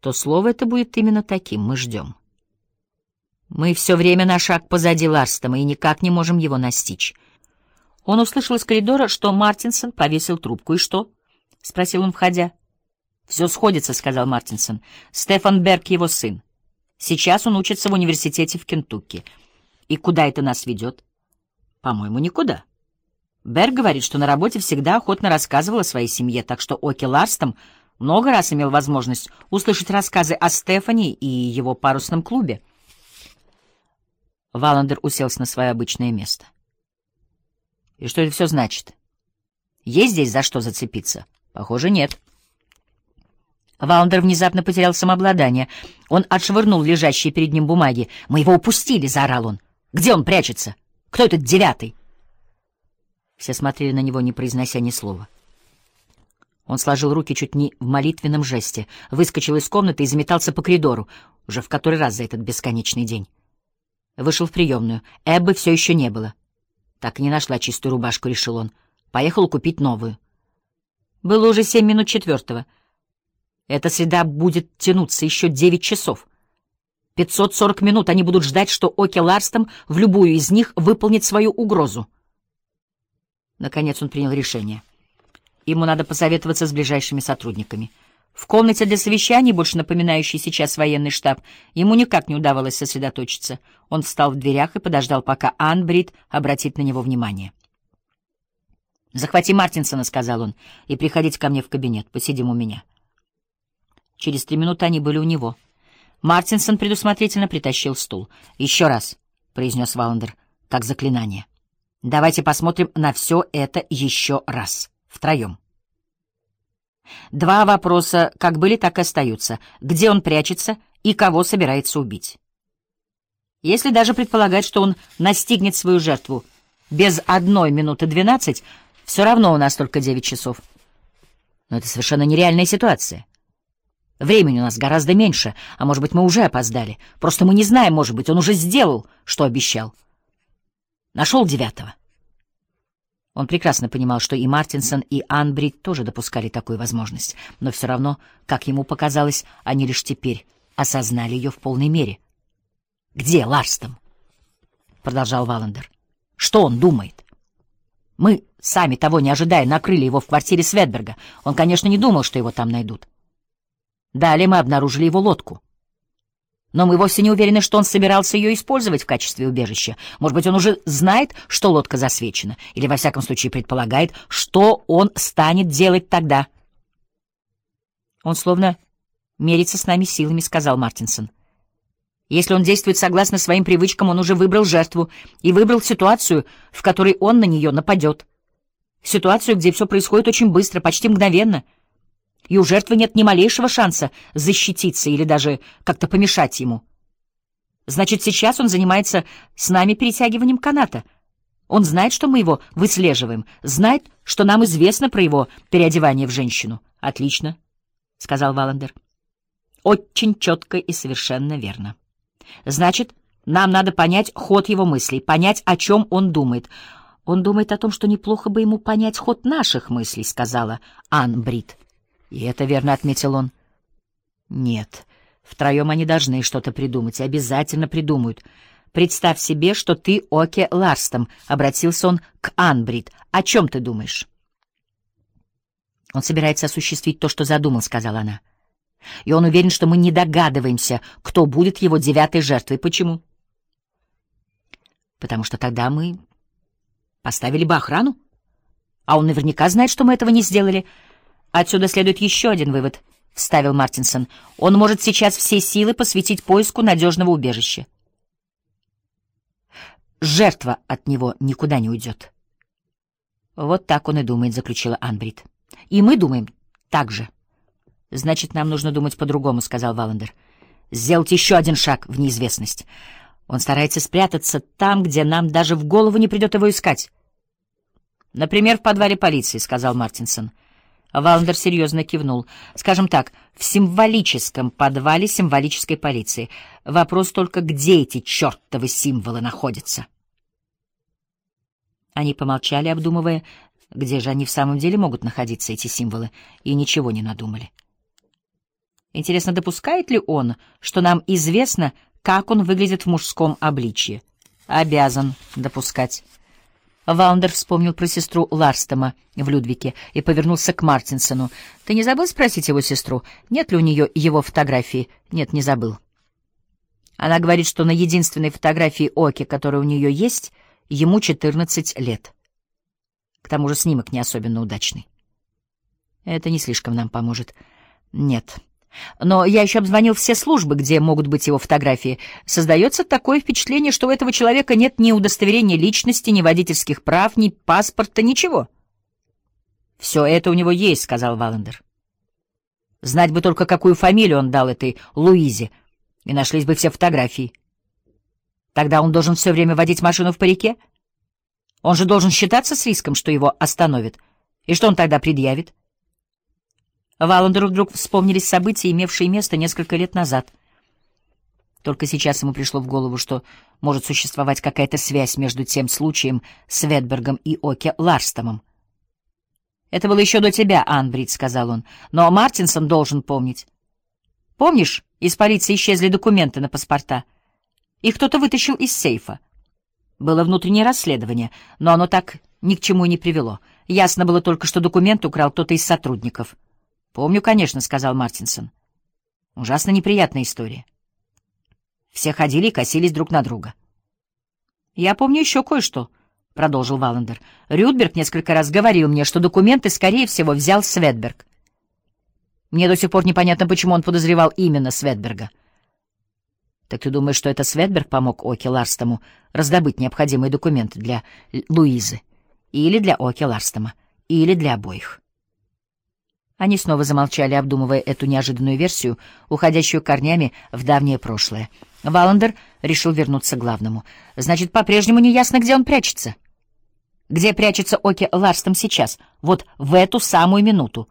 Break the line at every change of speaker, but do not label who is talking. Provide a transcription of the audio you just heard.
то слово это будет именно таким. Мы ждем. Мы все время на шаг позади Ларстома и никак не можем его настичь. Он услышал из коридора, что Мартинсон повесил трубку. «И что?» — спросил он, входя. «Все сходится», — сказал Мартинсон. «Стефан Берг — его сын. Сейчас он учится в университете в Кентукки. И куда это нас ведет?» «По-моему, никуда». Берг говорит, что на работе всегда охотно рассказывал о своей семье, так что Оки Ларстом много раз имел возможность услышать рассказы о Стефани и его парусном клубе. Валандер уселся на свое обычное место. И что это все значит? Есть здесь за что зацепиться? Похоже, нет. Валандер внезапно потерял самообладание. Он отшвырнул лежащие перед ним бумаги. «Мы его упустили!» — заорал он. «Где он прячется? Кто этот девятый?» Все смотрели на него, не произнося ни слова. Он сложил руки чуть не в молитвенном жесте, выскочил из комнаты и заметался по коридору, уже в который раз за этот бесконечный день. Вышел в приемную. Эббы все еще не было. Так и не нашла чистую рубашку, решил он. Поехал купить новую. Было уже семь минут четвертого. Эта среда будет тянуться еще девять часов. Пятьсот сорок минут они будут ждать, что Оки Ларстом в любую из них выполнит свою угрозу. Наконец он принял решение. Ему надо посоветоваться с ближайшими сотрудниками. В комнате для совещаний, больше напоминающей сейчас военный штаб, ему никак не удавалось сосредоточиться. Он встал в дверях и подождал, пока Анбрид обратит на него внимание. «Захвати Мартинсона», — сказал он, — «и приходите ко мне в кабинет, посидим у меня». Через три минуты они были у него. Мартинсон предусмотрительно притащил стул. «Еще раз», — произнес Валандер, как заклинание. «Давайте посмотрим на все это еще раз». Втроем. Два вопроса как были, так и остаются. Где он прячется и кого собирается убить? Если даже предполагать, что он настигнет свою жертву без одной минуты двенадцать, все равно у нас только девять часов. Но это совершенно нереальная ситуация. Времени у нас гораздо меньше, а может быть, мы уже опоздали. Просто мы не знаем, может быть, он уже сделал, что обещал. Нашел девятого. Он прекрасно понимал, что и Мартинсон, и Анбрид тоже допускали такую возможность, но все равно, как ему показалось, они лишь теперь осознали ее в полной мере. «Где Ларстом?» — продолжал Валандер. «Что он думает?» «Мы, сами того не ожидая, накрыли его в квартире Светберга. Он, конечно, не думал, что его там найдут. Далее мы обнаружили его лодку. Но мы вовсе не уверены, что он собирался ее использовать в качестве убежища. Может быть, он уже знает, что лодка засвечена, или, во всяком случае, предполагает, что он станет делать тогда. Он словно мерится с нами силами, — сказал Мартинсон. Если он действует согласно своим привычкам, он уже выбрал жертву и выбрал ситуацию, в которой он на нее нападет. Ситуацию, где все происходит очень быстро, почти мгновенно — и у жертвы нет ни малейшего шанса защититься или даже как-то помешать ему. Значит, сейчас он занимается с нами перетягиванием каната. Он знает, что мы его выслеживаем, знает, что нам известно про его переодевание в женщину. — Отлично, — сказал Валандер. — Очень четко и совершенно верно. Значит, нам надо понять ход его мыслей, понять, о чем он думает. Он думает о том, что неплохо бы ему понять ход наших мыслей, — сказала Ан Брит. И это верно отметил он. Нет, втроем они должны что-то придумать, обязательно придумают. Представь себе, что ты Оке Ларстом, — обратился он к Анбрид. О чем ты думаешь? Он собирается осуществить то, что задумал, — сказала она. И он уверен, что мы не догадываемся, кто будет его девятой жертвой. Почему? Потому что тогда мы поставили бы охрану. А он наверняка знает, что мы этого не сделали — Отсюда следует еще один вывод, — вставил Мартинсон. Он может сейчас все силы посвятить поиску надежного убежища. Жертва от него никуда не уйдет. Вот так он и думает, — заключила Анбрид. И мы думаем так же. Значит, нам нужно думать по-другому, — сказал Валандер. Сделать еще один шаг в неизвестность. Он старается спрятаться там, где нам даже в голову не придет его искать. Например, в подвале полиции, — сказал Мартинсон. — Валандер серьезно кивнул. Скажем так, в символическом подвале символической полиции. Вопрос только, где эти чертовы символы находятся. Они помолчали, обдумывая, где же они в самом деле могут находиться, эти символы, и ничего не надумали. Интересно, допускает ли он, что нам известно, как он выглядит в мужском обличье? Обязан допускать. Ваундер вспомнил про сестру Ларстома в Людвике и повернулся к Мартинсону. «Ты не забыл спросить его сестру, нет ли у нее его фотографии?» «Нет, не забыл». Она говорит, что на единственной фотографии Оки, которая у нее есть, ему 14 лет. К тому же снимок не особенно удачный. Это не слишком нам поможет. Нет. Но я еще обзвонил все службы, где могут быть его фотографии. Создается такое впечатление, что у этого человека нет ни удостоверения личности, ни водительских прав, ни паспорта, ничего. «Все это у него есть», — сказал Валандер. «Знать бы только, какую фамилию он дал этой Луизе, и нашлись бы все фотографии. Тогда он должен все время водить машину в парике? Он же должен считаться с риском, что его остановят. И что он тогда предъявит?» Валандеру вдруг вспомнились события, имевшие место несколько лет назад. Только сейчас ему пришло в голову, что может существовать какая-то связь между тем случаем с Ветбергом и Оке Ларстомом. «Это было еще до тебя, Анбрид», — сказал он, — «но Мартинсон должен помнить. Помнишь, из полиции исчезли документы на паспорта? Их кто-то вытащил из сейфа. Было внутреннее расследование, но оно так ни к чему и не привело. Ясно было только, что документ украл кто-то из сотрудников». «Помню, конечно», — сказал Мартинсон. «Ужасно неприятная история. Все ходили и косились друг на друга». «Я помню еще кое-что», — продолжил Валандер. «Рюдберг несколько раз говорил мне, что документы, скорее всего, взял Светберг. Мне до сих пор непонятно, почему он подозревал именно Светберга». «Так ты думаешь, что это Светберг помог Оке Ларстому раздобыть необходимые документы для Луизы? Или для Оке Ларстома? Или для обоих?» Они снова замолчали, обдумывая эту неожиданную версию, уходящую корнями в давнее прошлое. Валандер решил вернуться к главному. «Значит, по-прежнему не ясно, где он прячется?» «Где прячется Оки Ларстом сейчас? Вот в эту самую минуту?»